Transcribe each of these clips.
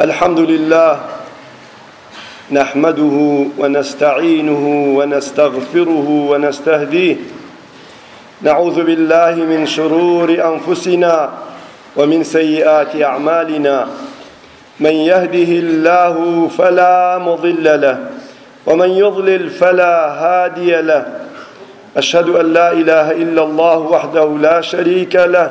الحمد لله نحمده ونستعينه ونستغفره ونستهديه نعوذ بالله من شرور أنفسنا ومن سيئات أعمالنا من يهده الله فلا مضل له ومن يضلل فلا هادي له أشهد أن لا إله إلا الله وحده لا شريك له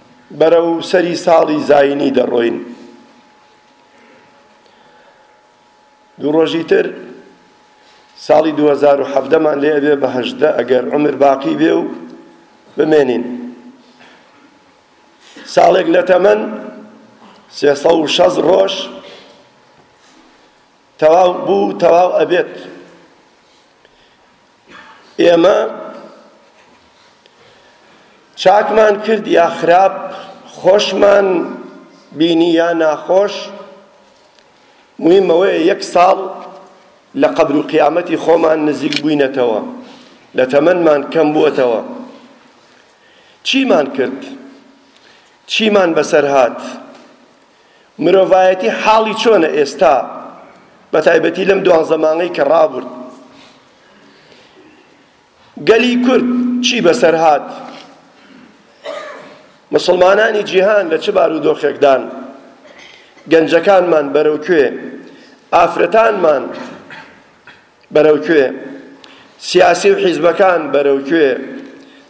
بەرەو سەری ساڵی زاینی دەڕۆین. دوو ڕۆژی تر ساڵی 2017 مان لێ ئەبێ بە هەژدە ئەگەر عمر باقی بێ و بمێنین. ساڵێک لە تەمەن سێ سەد و شەست ڕۆژ تەواو بوو تەواو ئەبێت ئێمە چاکمان کرد یا خراپ خۆشمان بینی یا ناخۆش مهمەوەیە یەک ساڵ لە قەبر و قیامەتی خۆمان نزیک بووینەتەوە لە تەمەنمان کەم بووەتەوە چیمان کرد چیمان بەسەر هات مرۆڤایەتی حاڵی چۆنە ئێستا بە تایبەتی لەم دوانزە مانگەی کە ڕابرد گەلی کورد چی بەسەر هات مسلمانانی جیهان لە چ بارودۆخێکدان گەنجەکانمان بەرەو کوێ ئافرەتانمان بەرەو کوێ؟ سیاسی و حیزبەکان بەرەو کوێ؟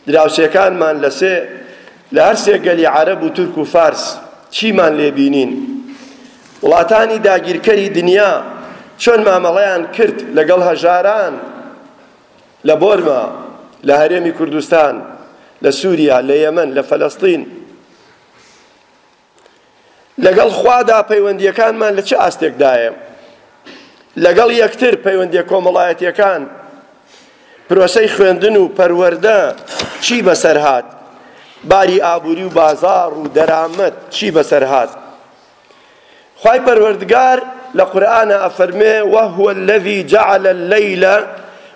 دراوسێکانمان لە سێ لە هەر سێ گەلی عەرەب و تورک و فارس چیمان لێ بینین؟ وڵاتانی داگیرکەری دنیا چۆن مامەڵەیان کرد لەگەڵ هەژاران لە بۆرما، لە هەرێمی کوردستان، لە سووریا، لە یەمەن، لە فەلەستین؟ لەگەڵ خوادا پەیوەندییەکانمان لە چ ئاستێکدایە؟ لەگەڵ یەکتر پەیوەندیە کۆمەڵایەتیەکان پرۆسەی خوێندن و پەروەردە چی بەسەر هات باری ئابووری و بازار و دەرامەت چی بەسەر هات خی پەروەردگار لە قورآە ئەفەرمێ وهو الذي جعل الليل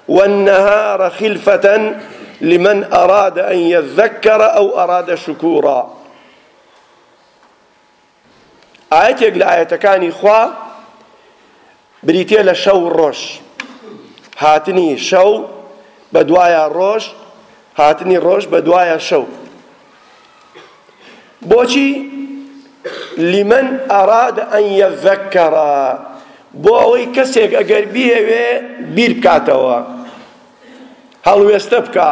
والنهار خلفة لمن أراد أن يذكر أو أراد شكورا ئایەتێک لە ئایەتەکانی خوا بریتیە لە شەو و ڕۆژ هاتنی شەو بە دوایە ڕۆژ هاتنی ڕۆژ بە دوایە شەو بۆچی لمن ئەراد ئەن یەذەکەرە بۆ ئەوەی کەسێک ئەگەر بیەوێ بیر بکاتەوە هەڵوێستە بکە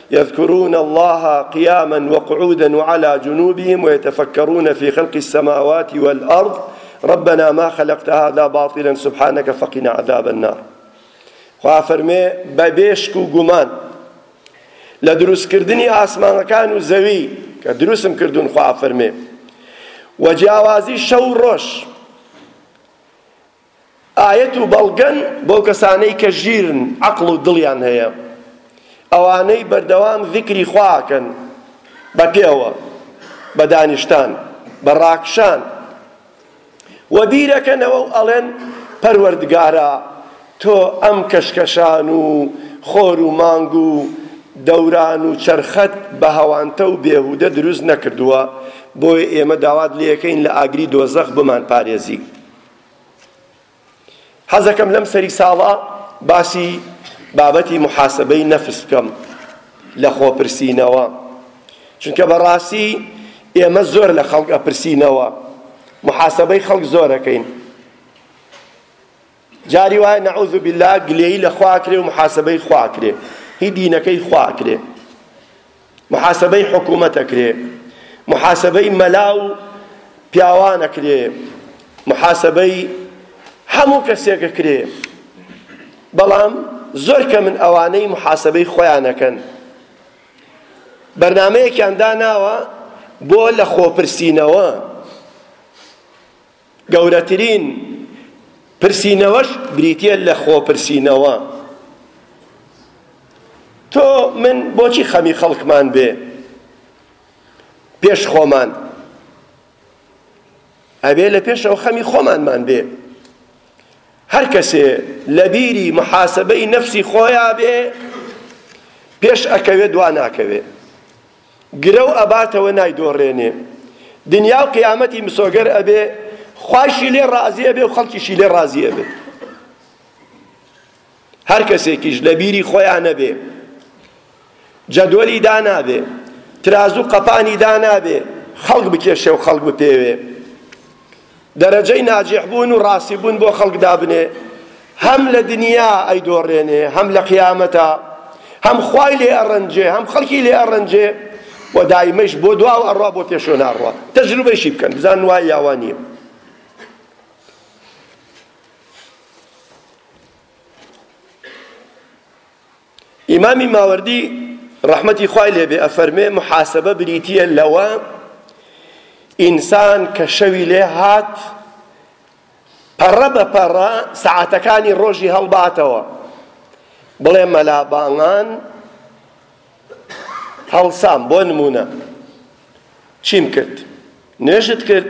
يذكرون الله قياما وقعودا وعلى جنوبهم ويتفكرون في خلق السماوات والأرض ربنا ما خلقت هذا باطلا سبحانك فقنا عذاب النار خوافرمي ببيشكو قمان لدروس كردني آسمان كانوا زوي كدروسم كردون خوافرمي وجاوازي شو روش ئایەت و بەڵگەن بۆ کەسانەی کە ژیرن عەقڵ و دڵیان هەیە ئەوانەی بەردەوام ذیکری خوا ئەکەن بە پێوە بە دانیشتان بە ڕاکشان و بیرەکەنەوە و ئەڵێن پەروەردگارا تۆ ئەم کەشکەشان و خۆر و مانگ و دەوران و چەرخەت بە هەوانتە و بێهودە دروست نەکردووە بۆیە ئێمە داوات لێکەین لە ئاگری دۆزەخ بمان پارێزی حەزەکەم لەم سەری ساڵە باسی بابەتی محاسبەی نەفس بکەم لە خۆپرسینەوە چونکە بەڕاستی ئێمە زۆر لە خەڵک ئەپرسینەوە محاسبەی خەڵک زۆرەکەین جاری وایە نەعوذ بالله گلێی لە خوا کرێ و محاسبەی خوا کرێ هی دینەکەی خوا کرێ محاسەبەی حکومەت ئەکرێ محاسەبەی مەلا و پیاوان ئەکرێ محاسەبەی هەموو کەسێک ئەکرێ بەڵام زۆر کە من ئەوانەی محاسەبەی خۆیان ئەکەن بەرنمەیەکیان داناوە بۆ لە خۆپرسینەوە گەورەترین پرسینەوەش بریتیە لە خۆپرسینەوە تۆ من بۆچی خەمی خەڵکمان بێ پێش خۆمان ئەبێ لە پێشەوە خەمی خۆمانمان بێ هەر کەسێ لە بیری محاسبەی نەفسی خۆیا بێ پێش ئەکەوێ دوا ناکەوێ گرەو ئەباتەوە نای دۆڕێنێ دنیا و قیامەتی مسۆگەر ئەبێ خوایشی لێ ڕازی ئەبێ و خەڵکیشی لێ ڕازی ئەبێ هەر کەسێکیش لە بیری خۆیان نەبێ جەدۆلی دانابێ ترازو قەپانی دانابێ خەڵک بکێشێ و خەڵک بپێوێ دەرەجەی ناجیح بوون و ڕاستی بوون بۆ خەڵک دابنێ هەم لە دنیا ئەیدۆڕێنێ هەم لە قیامەتا هەم خوای لێ ئەڕەنجێ هەم خەڵکی لێ ئەڕەنجێ و دایمەش بۆ دواو ئەڕوا بۆ پێشۆ ناڕوا تەجروبەیشی بکەن بزان وای یاوا نییە ئیمامی ماوەردی ڕەحمەتی خوای لێبێ ئەفەرمێ محاسبە بریتییە لەوە ئینسان کە شەوی لێ هات پەڕە بە پەڕە سەعاتەکانی ڕۆژی هەڵباتەوە بڵێ مەلابانگان هەڵسام بۆ نمونە چیم کرد نوێژت کرد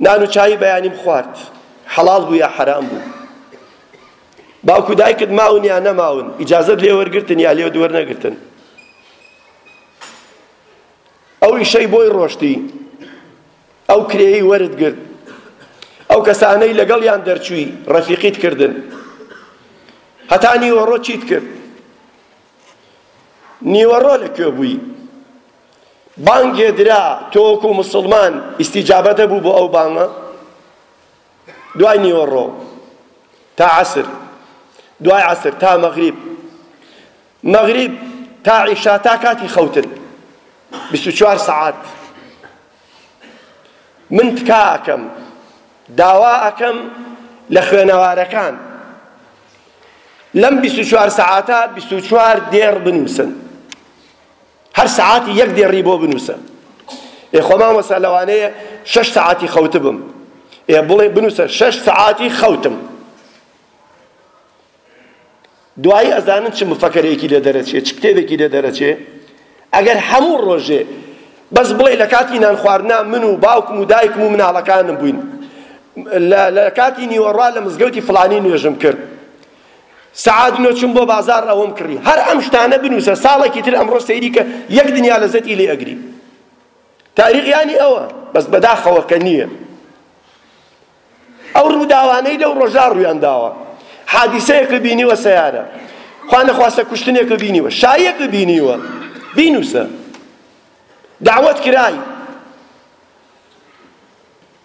نان و چایی بەیانیم خوارد حەڵاڵ بوو یا حەرام بوو باوک و دایکت ماون یا نەماون ئیجازەت لێ وەرگرتن یا لێت وەرنەگرتن ئەو ئیشەی بۆی ڕۆشتی ئەو کرێی وەرت گرت ئەو کەسانەی لەگەڵیان دەرچووی ڕەفیقیت کردن هەتا نیوەڕۆ چیت کرد نیوەڕۆ لەکوێ بووی بانگێ درا تۆ وەکو مسلمان ئیستیجابە دەبوو بۆ ئەو بانگە دوای نیوەڕۆ تا عسر دوای عسر تا مەغریب مەغریب تا عیشا تا کاتی خەوتن بیست و چوار سەعات من تکا ئەکەم داوا ئەکەم لە خوێنەوارەکان لەم بیست و چوار سەعاتە بیست و چوار دێڕ بنووسن هەر سەعاتی یەک دێڕی بۆ بنووسە ئێ خۆ مامۆستا لەوانەیە شەش سەعاتی خەوتبم ئێ بڵێ بنووسە شەش سەعاتی خەوتم دوایی ئەزانن چ مفەکەرێکی لێ دەرەچێ چ کتێبێکی لێ دەرەچێ ئەگەر هەموو ڕۆژێ بەس بڵێ لە کاتی نان خواردنا من و باوکم و دایکم و مناڵەکانم بووین لە کاتی نیوەڕوا لە مزگەوتی فڵانی نوێژم کرد سەعات نۆ چوم بۆ بازار ئەوەم کڕی هەر ئەم شتانە بنووسە ساڵێکی تر ئەمڕۆ سەیری کە یەک دنیا لەزەتی لێ ئەگری تاریخ یانی ئەوە بەس بەداخەوە کە نییە ئەو ڕووداوانەی لەو ڕۆژا ڕویان داوە حادیسەیەک بینیوە سیارە خوا نەخواستە کوشتنێک بینیوە شایەک بینیوە بینوسە دعوت کرای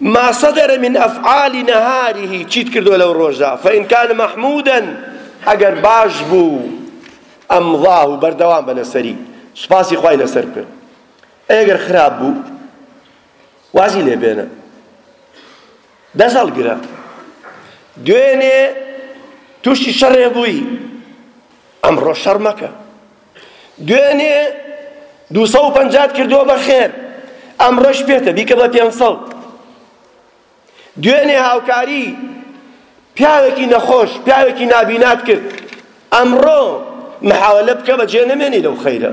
ما صدر من افعال نهاره چیت کردوە لەو ڕۆژە فان کان محمودا ئەگەر باش بوو ئەمضاه بەردەوام بە لەسەری سوپاسی خوای لەسەر بکەن ئەگەر خراپ بوو وازی لێ بێنە دەست هەڵگرە دوێنێ تووشی شەڕێ بووی ئەمڕۆ شەڕ مەکە دوێنێ دوو سەد و پەنجات کردووە بە خێر ئەمڕۆش پێتە بیکە بە پێنج سەد دوێنێ هاوکاری پیاوێکی نەخۆش پیاوێکی نابینات کرد ئەمڕۆ محاولە بکە بەجێ نەمێنی لەو خەیرە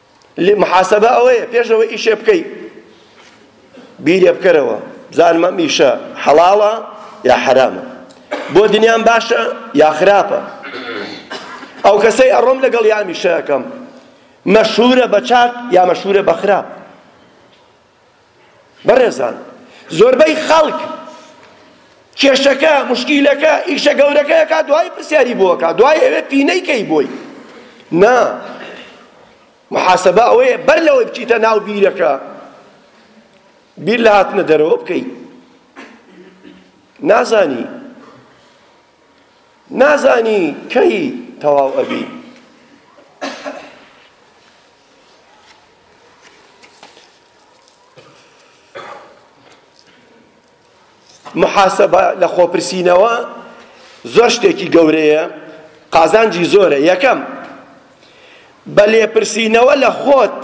محاسبە ئەوەیە پێش ئەوە ئیشێ بکەی بیرێ بکەرەوە بزانم ئەم ئیشە حەڵاڵە یا حەرامە بۆ دنیام باشە یا خراپە ئەو کەسەی ئەڕۆم لەگەڵ یامیشەکەم مەشهورە بە چاک یا مەشهورە بە خراپ بەڕێزان زۆربەی خەڵک کێشەکە مشکیلەکە ئیشە گەورەکەیەکە دوای پرسیاری بۆکە دوای ئەوێ پینەی کەی بۆی نا محاسبە ئەوەیە بەر لەوەی بچیتە ناو بیرەکە بیر لە هاتنە دەرەوە بکەی نازانی نازانی کەی تەواو ئەبی محاسبە لە خۆپرسینەوە زۆر شتێکی گەورەیە قازانجی زۆرە یەکەم بە لێپرسینەوە لە خۆت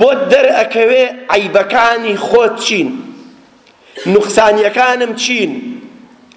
بۆت دەرئەکەوێ عیبەکانی خۆت چین نوقسانیەکانم چین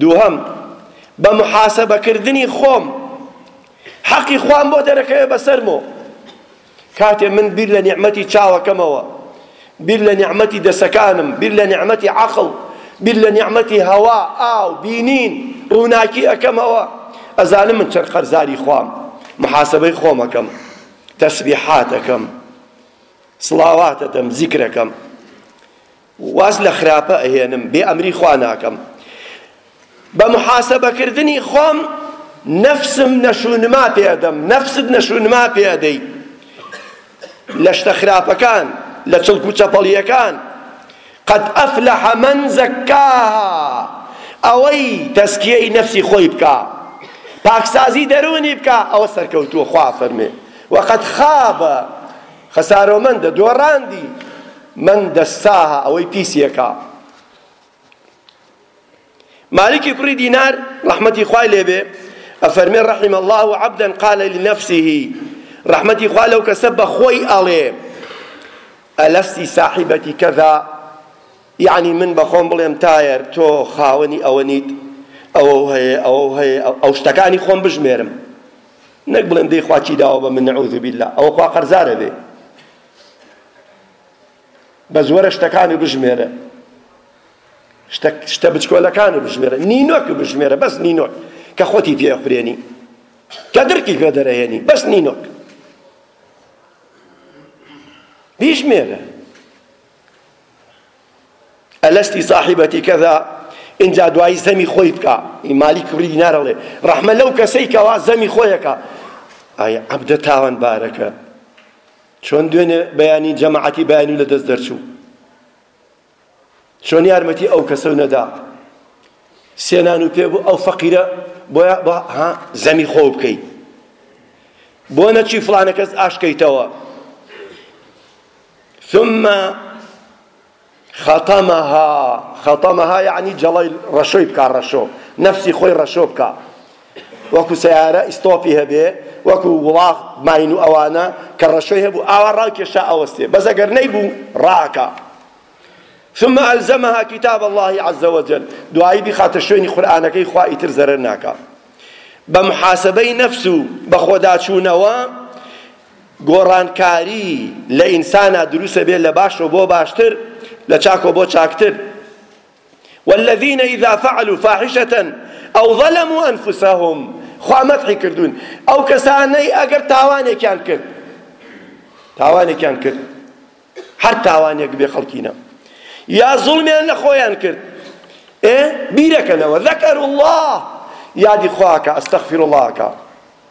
دووهەم، بە محاسەبەکردنی خۆم حەقی خوام بۆ دەرەکەوێ بەسەرمۆ کاتێ من بیر لە نیعمەتی چاوەکەمەوە بیر لە نیعمەتی دەسەکانم بیر لە نیعمەتی عەقڵ بیر لە نیعمەتی هەوا ئاو بینین ڕووناکی ئەکەمەوە ئەزانم من چەند قەرزاری خوام محاسبەی خۆمەکەم تەسبیحاتەکەم سڵاواتەکەم زیکرەکەم واز لە خراپە ئەهێنم بێ ئەمری خوا ناکەم بە محاسەبەکردنی خۆم نەفسم نەشونما پێدەم نەفست نەشونما پێدەی لە شتە خراپەکان لە چڵک و چەپەڵیەکان قد ئەفلح من زەکاها ئەوەی تەسکیەی نەفسی خۆی بکا پاکسازی دەرونی بکا ئەوە سەرکەوتووە خوا فەرمێ وقد خاب خسارۆ مەندە دۆڕاندی من دەساها ئەوەی پیسیەکە مالکی کوڕی دینار ڕەحمەتی خوای لێبێ ئەفەرمێ ڕەحیم الله و عەبدەن قال لنفسه ڕەحمەتی خوا لەو کەسە بەخۆی ئەڵێ ئەلەستی ساحیبەتی کەذا یعنی من بەخۆم بڵێم تایەر تۆ خاوەنی ئەوە نیت ئەوە هەیە ئەوە هەیە ئەو شتەکانی خۆم بژمێرم نەک بڵێن دەی خوا چی داوە بە من نعوذ باللە ئەوە خوا قەرزارە بێ بەس وەرە شتەکانی بژمێرە شتە شتە بچکۆلەکانی بژمێرە نینۆک بژمێرە بەس نینۆک کە خۆتی پێ ئەخورێنی کە درکی پێ دەرەهێنی بەس نینۆک بیژمێرە ئەلەستی ساحیبەتی کەذا ئینجا دوایی زەمی خۆی بکە مالی کوڕی دینارەڵێ ڕەحمە لەو کەسەی کەوا زەمی خۆیەکە ئایا عەبدە تاوان بارەکە چۆن دوێنێ بەیانی جەماعەتی بەیانی لە دەست دەرچوو چۆن یارمەتی ئەو کەسە نەدا سێنان و پێ بوو ئەو فەقیرە بۆیە بە ها زەمی خۆ بکەیت بۆ نەچی فلانە کەس ئاشکەیتەوە ثم خطمها خطمها یعنی جەڵەی ڕەشۆی بکا ڕەشۆ نەفسی خۆی ڕەشۆ بکا وەکو سیارە ئیستۆپی هەبێ وەکو وڵاغ ماین و ئەوانە کە ڕەشۆی هەبوو ئاوا ڕاکێشا ئەوەستێ بەس ئەگەر نەیبوو ڕاکا ثم ألزمها كتاب الله عز وجل دوایی بخاتە شوێنی قورآنەکەی خوا ئیتر زەرەر ناکا بە محاسبەی نەفس و بە خۆداچوونەوە گۆڕانکاری لە ئینسانا دروست ئەبێت لە باش و بۆ باشتر لە چاک و بۆ چاکتر والذین اذا فعلوا فاحشة او ظلموا انفسهم خوا مەدحی کردوون ئەو کەسانەی ئەگەر تاوانێکیان کرد تاوانێکیان کرد هەر تاوانێک بێ خەڵکینە یا زوڵمیان لە خۆیان کرد ئێ بیرەکەنەوە ذەکەر الله یادی خواکە ئەستەغفر اللهکە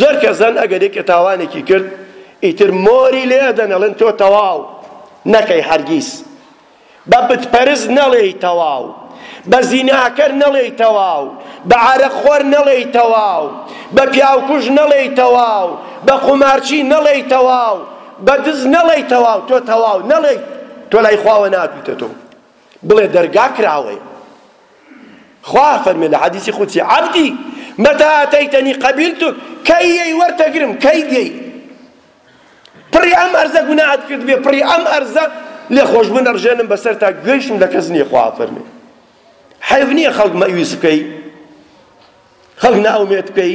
زۆر کەس هەن ئەگەر یەکێ تاوانێکی کرد ئیتر مۆری لێ ئەدەن ئەڵێن تۆ تەواو نەکەی هەرگیز بە بتپەرست نەڵێی تەواو بە زیناکەر نەڵێی تەواو بە عەرەقخۆر نەڵێی تەواو بە پیاوکوژ نەڵێی تەواو بە قومارچی نەڵێی تەواو بە دز نەڵێی تەواو تۆ تەواو نەڵێی تۆ لای خواوە ناتویتە تۆ بڵێ دەرگا کراوەیە خوا فەرمێ لە حەدیسی قودسی عەبدی مەتا ئەتەیتەنی قەبیلتک کەی یەی وەرتەگرم کەی دێی پڕی ئەم ئەرزە گوناهت کرد بێ پڕی ئەم ئەرزە لێ خۆش بوون ئەڕژێنم بەسەر تا گوێیشم لە کەس نییە خوا فەرمێ حەیف نییە خەڵک مەویز بکەی خەڵک ناومێت بکەی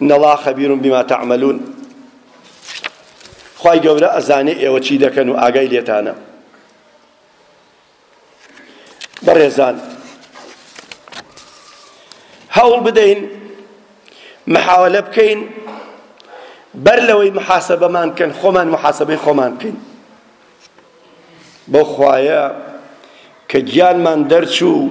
ان اللە خبیر بما تعملون خوای گەورە ئەزانێ ئێوە چی دەکەن و ئاگای لێتانە بەڕێزان هەوڵ بدەین محاولە بکەین بەر لەوەی محاسبەمان بکەن خۆمان محاسبەی خۆمان بکەین بەو خوایە کە گیانمان دەرچوو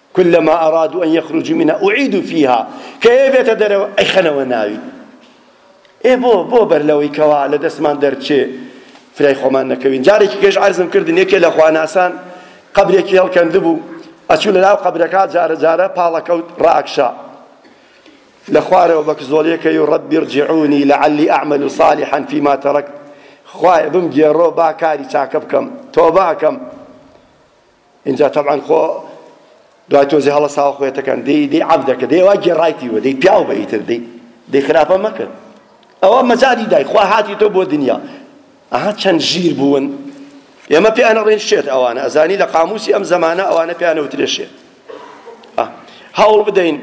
کلما ارادو ان یخرجو منها اعیدو فیها کە ئێ بێتە دەرەوە ئەیخەنەوە ناوی ئێ بۆ بۆ بەر لەوەی کەوا لە دەستمان دەرچێ فرای خۆمان نەکەوین جارێکی کەش عەرزم کردن یەکێ لە خواناسان قەبرێکی هەڵکەندبوو ئەچوو لە ناو قەبرەکە جارە جارە پاڵەکەوت ڕاکشا لە خوارەوە بە کزۆلێکەی و ڕەبی ڕجعونی لەعلی ئەعمل صالحا فيما تركت خوایە بم گێڕۆ با کاری چاکە بکەم تۆبە ئەکەم ئینجا تەبعەن خۆ دوای تۆزی هەڵەساوە خوێتەکان دەی دەی عەبدەکە دەی وا گێڕایتی وە دەی پیاو بە ئیتر دەی دەی خراپە مەکرد ئەوە مەجاری دای خوا هاتی تۆ بۆ دنیا ئەها چەند ژیر بوون ئێمە پێیانە ڕێن شێت ئەوانە ئەزانی لە قاموسی ئەم زەمانە ئەوانە پێیانە وترێ شێت هەوڵ بدەین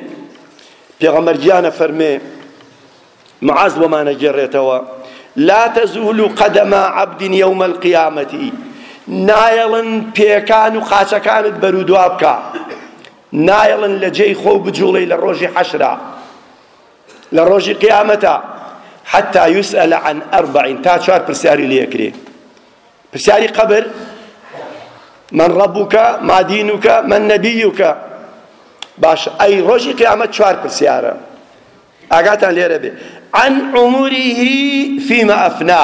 پێغەمبەر گیانە فەرمێ معاز بۆمان ئەگێڕێتەوە، لا تزول قدما عبد یوم القیامە، نایەڵن پێکان و قاچەکانت بەرودوا بکە، نایەڵن لە جێی خۆو بجوڵێی لە ڕۆژی حەشرا، لە ڕۆژی قیامەتا، حتی یسئل عن اربع، تا چوار پرسیاری لێ ئەکرێ، پرسیاری قەبر، من ربک، ما دینک، من نبیک، باش ئەی ڕۆژی قیامەت چوار پرسیارە، ئاگاتان لێرە بێ عن عمره فیما افنا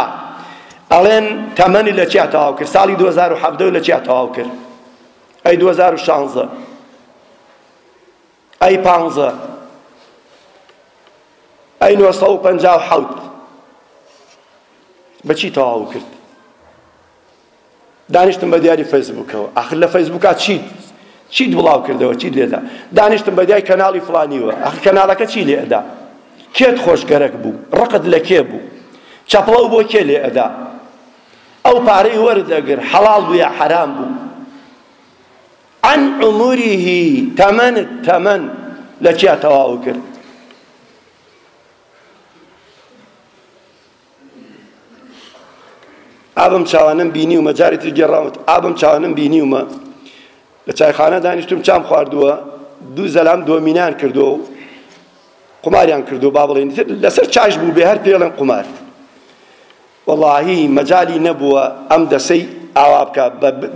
ئەڵێن تەمەنی لە چیا تەواو کرد ساڵی 2017 لە چیا تەواو کرد ئەی 2016 ئەی 15 ئەی 957 بەچی تەواو کرد دانیشتم بە دیاری فەیسبووکەوە ئاخر لە فەیسبووکا چیت چیت بڵاو کردەوە چیت لێدا دانیشتم بە دیای کەناڵی فڵانیوە ئاخر کەناڵەکە چی لێ ئەدا کێت خۆشگەرەک بوو ڕقت لە کێ بوو چەپڵەو بۆ کێ لێ ئەدا ئەو پارەی وەردەگر حەڵاڵ بوو یا حەرام بوو عن عمره تەمەن تەمەن لە چیا تەواو کرد ئابم چاوانم بینیومە جاری تر گێڕاوت ئابم چاوانم بینیومە لە چایخانە دانیشتم چام خواردووە دوو زەلام دۆمینان کردو قماریان کردو با بڵێن لەسەر چاش بوو بێ هەر پێڵێن قمار وەڵاهی مەجای نەبووە ئەم دەسەی ئاوا بکە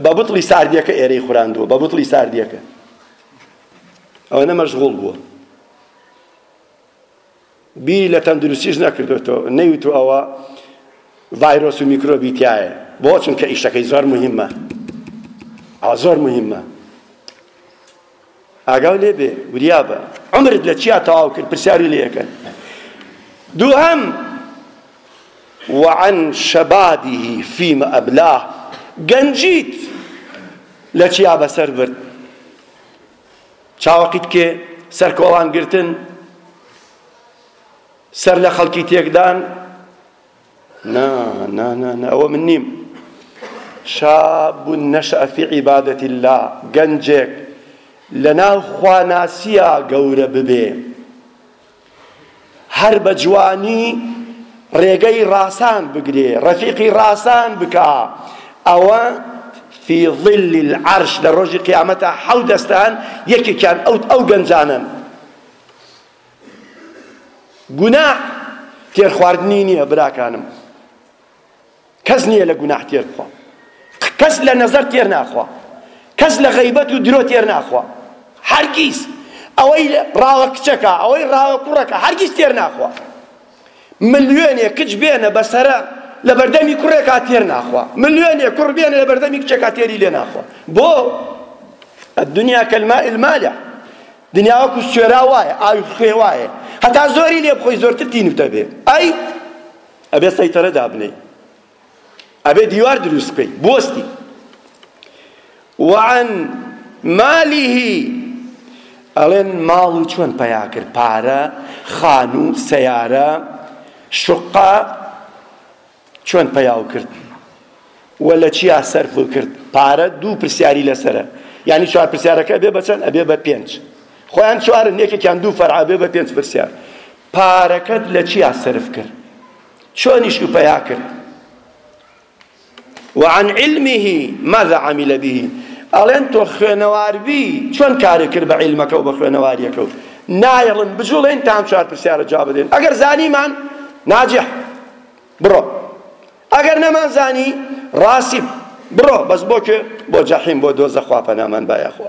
بە بتڵی ساردیەکە ئێرەی خوراندووە بە بتڵی ساردیەکە ئەوەنە مەشغوڵ بووە بیری لە تەندروستیش نەکردۆتەوە نەیوتو ئەوە ڤایرۆس و میکرۆبی تایە بۆ چونکە ئیشەکەی زۆر مهمە ئەوە زۆر مهمە ئاگاو لێ بێ وریا بە عمرت لە چیا تەواو کرد پرسیاری لێەکەن دووهەم وعن شەبابه فیمە ئەبلاه گەنجیت لە چیا بەسەر برد چاوەقیت کێ سەرکۆڵان گرتن سەر لە خەڵکی تێکدان نا نا نا نا ئەوە من نیم شاب نەشە فی عیبادەتی الله گەنجێک لەناو خواناسیە گەورە ببێ هەر بە جوانی ڕێگەی ڕاسان بگرێ ڕەفیقی ڕاسان بکا ئەوە فی ظل العرش لە ڕۆژی قیامەتە حەو دەستان یەکێکیان ئەو ئەو گەنجانن گوناح تێرخواردنی نییە براکانم کەس نییە لە گوناح تێر بخوا کەس لە نەزەر تێر ناخوا کەس لە غەیبەت و درۆ تێر ناخوا هەرگیز ئەوەی ڕاوە کچەکە ئەوەی ڕاوە کوڕەکە هەرگیز تێر ناخوا ملیۆنێ کچ بێنە بەسەرە لە بەردەمی کوڕێکا تێر ناخوا ملیۆنێ کوڕ بێنە لە بەردەمی کچێکا تێری لێ ناخوا بۆ الدنيا كالماء المالح دنیا وەکو سوێرا وایە ئاوی خوێ وایە هەتا زۆری لێ بخۆی زۆرتر تینوتە بێ ئەی ئەبێ سەیتەرە دابنێی ئەبێ دیوار دروست بکەی بوەستی وعن مالیهی ئەڵێن ماڵ و چۆن پەیا کرد پارە خانوو سەیارە شقا چۆن پەیاو کرد و لە چیا سەرف کرد پارە دوو پرسیاری لەسرە یعنی چوار پرسیارەکە بێ بەچەند ئەبێ بە پێنج خۆیان چوارن یەکێکیان دوو فەرعا بێ بە پێنج پرسیار پارەکەت لە چیا سەرف کرد چۆنیش و پیا کرد وعن علمه ماذا عمل به ئەڵێن تۆ خوێنەواربی چۆن کاری کرد بە عیلمەکە و بە خوێنەواریەکە و نایڵن بجوڵێن تام چوار پرسیارە جواب بدەین ئەگەر زانیمان ناجح بڕۆ ئەگەر نەمان زانی ڕاستی بڕۆ بەس بۆ کێ بۆ جەحیم بۆ دۆزە خوا پەنامان بایەخۆ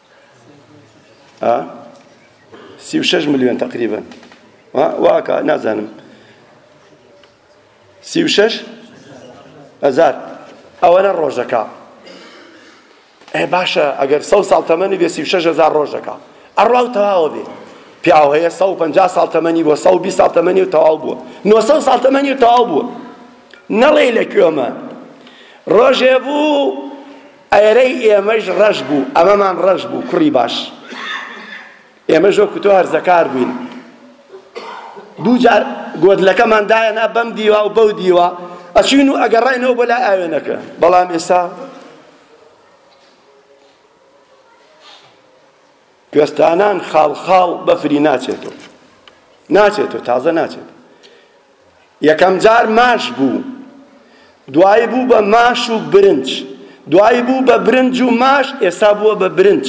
ها سی و شەش ملیۆن تقریبا واکە نازانم سی و شەش هەزار ئەوەنە ڕۆژەکە ئەی باشە ئەگەر سە ساڵ تەمەنی بێ سی و شەش هەزار ڕۆژەکە ئەڕوا و تەواوە بێ پیاو هەیە سە و پەنجا ساڵ تەمەنی بۆ سە و بیست ساڵ تەمەنی و تەواو بووە نۆ سە ساڵ تەمەنی و تەواو بووە نەڵێی لە کوێمە ڕۆژێ بوو ئەرەی ئێمەش ڕەش بوو ئەمەمان ڕەش بوو کوڕی باش ئێمەش وەکو تۆ هەرزەکار بووین دوو جار گۆدلەکەمان دایەنا بەم دیوا و بەو دیوە ئەچین و ئەگەڕاینەوە بۆ لای ئاوێنەکە بەڵام ئێستا کوێستانان خاڵ خاڵ بەفری ناچێتۆ ناچێتۆ تازە ناچێت یەکەم جار ماش بوو دوایی بوو بە ماش و برنج دوایی بوو بە برنج و ماش ئێستا بووە بە برنج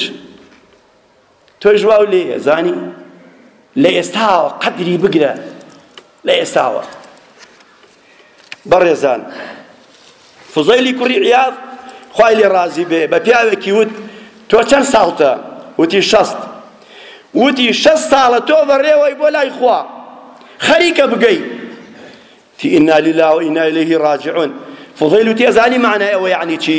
تۆی ژواو لێ زانی لە ئێستاوە قەدری بگرە لە ئێستاوە بەڕێزان فوزەیلی کوڕی عیاض خوای لێ ڕازی بێ بە پیاوێکی وت تۆ چەند ساڵتە وتی شەست وتی شەست ساڵە تۆ بەڕێوەی بۆ لای خوا خەریکە بگەی تی ئینا لله و ئینا ئیلیه ڕاجعون فوزەیل وتی ئەزانی معنای ئەوە یعنی چی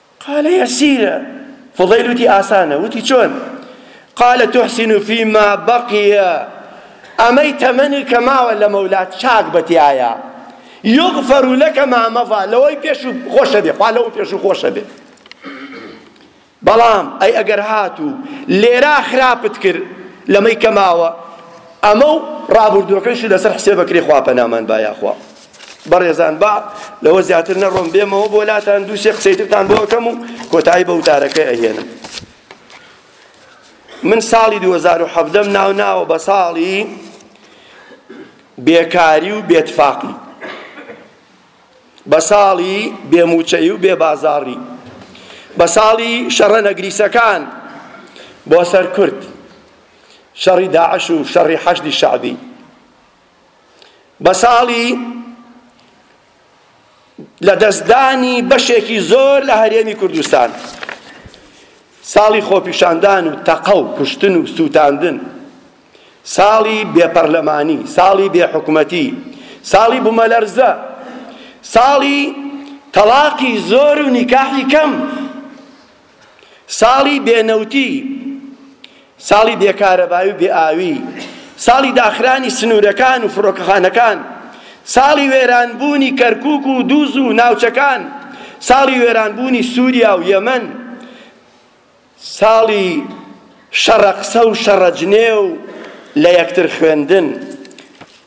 قال يسير فضيل وتی ئاسانە وتی چۆن قال تحسن فيما بقي ئەمەی تەمەنی کە ماوە لە مەولا چاک بەتیایە یغفر لك ما مضى لەوەی پێش و خۆشە بێ خوا لەوە پێش و خۆشە بێ بەڵام ئەی ئەگەر هاتوو لێرا خراپت کرد لەمەی کەماوە ئەمە و ڕابردووەکەشی لەسەر حسێبەکری خوا پەنامان با یاخوا بەڕێزان با لەوە زیاتر نەڕۆم بێمەوە بۆ لاتان دوو سێ قسەی ترتان بۆ ئەکەم و کۆتایی بە وتارەکەی ئەهێنم من ساڵی 2017 ناو ناوە بە ساڵی بێکاری و بێتفاقی بە ساڵی بێموچەی و بێبازاڕی بە ساڵی شەڕە نەگریسەکان بۆ سەر کورد شەڕی داعش و شەڕی حەشدی شەعبی بە ساڵی لەدەستدانی بەشێکی زۆر لە هەرێمی کوردستان ساڵی خۆپیشاندان و تەقە و کوشتن و سووتاندن ساڵی بێپەرلەمانی ساڵی بێحکومەتی ساڵی بوومەلەرزە ساڵی تەڵاقی زۆر و نیکاحی کەم ساڵی بێ نەوتی، ساڵی بێ کارەبای و بێ ئاوی، ساڵی داخرانی سنوورەکان و فڕۆکەخانەکان، ساڵی وێرانبوونی کەرکووک و دووز و ناوچەکان، ساڵی وێرانبوونی سووریا و یەمەن، ساڵی شەڕە قسە و شەڕە جنێو لە یەکتر خوێندن،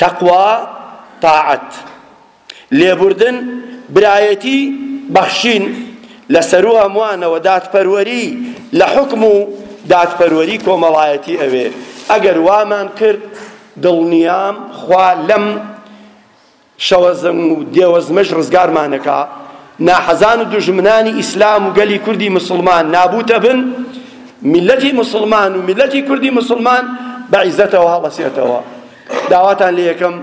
تەقوا، تاعەت، لێبوردن، برایەتی، بەخشین، لە سەروو هەمووانەوە دادپەروەری لە حوکم و دادپەروەری کۆمەڵایەتی ئەوێ، ئەگەر وامان کرد دڵنیام خوا لەم شەوەزەنگ و دێوەزمەش ڕزگارمان ئەکا، ناحەزان و دوژمنانی ئیسلام و گەلی کوردی موسڵمان نابووت ئەبن، میللەتی موسڵمان و میللەتی کوردی موسڵمان بە عیزەتەوە هەڵەسێتەوە. داواتان لێکەم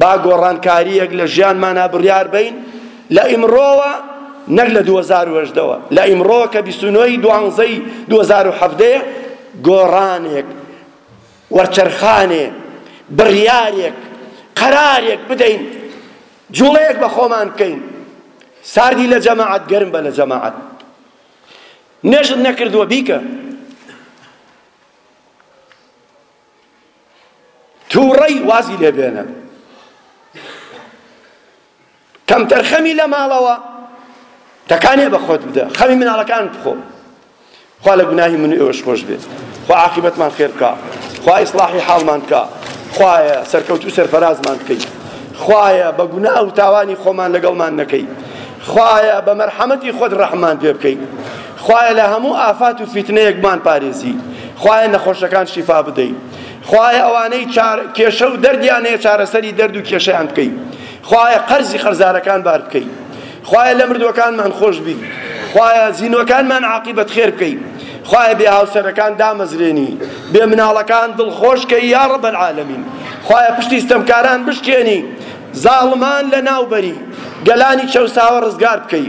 با گۆڕانکارییەک لە ژیانمانا بڕیار بەین لە ئیمڕۆوە نەک لە 2018ەوە لە ئیمڕۆ کە 29 دوانزەی 2017 گۆڕانێک وەرچەرخانێ بڕیارێک قەرارێک بدەین جوڵەیەک بە خۆمان بکەین ساردی لە جەماعەت گەرم بە لە جەماعەت نێژت نەکردووە بیکە تووڕەی وازی لێ بێنن کەمتەرخەمی لە ماڵەوە تەکانێ بە خۆت بدە خەمی مناڵەکان بخۆ خوا لە گوناهی من ئێوەش خۆش بێت خوا عاقبەتمان خێر بکە خوا ئیسلاحی حاڵمان بکە خوایە سەرکەوت و سەرفەرازمان بکەیت خوایە بە گوناه و تاوانی خۆمان لەگەڵمان نەکەیت خوایە بە مەرحەمەتی خۆت ڕەحمان پێ بکەیت خوایە لە هەموو ئافات و فیتنەیەک بمانپارێزی خوایە نەخۆشەکان شیفا بدەی خوایە ئەوانەی چار... کێشە و دەردیان هەیە چارەسەری دەرد و کێشەیان بکەی خوایە قەرزی قەرزارەکان بار بکەی خوایە لە مردوەکانمان خۆش بی خوایە زینوەکانمان عاقیبەت خێر بکەی خوایە بێ هاوسەرەکان دامەزرێنی بێ مناڵەکان دڵخۆشکەی یا رب العالمین خوایە پشتی ستەمکاران بشکێنی زاڵمان لە ناوبەری گەلانی چەوساوە ڕزگار بکەی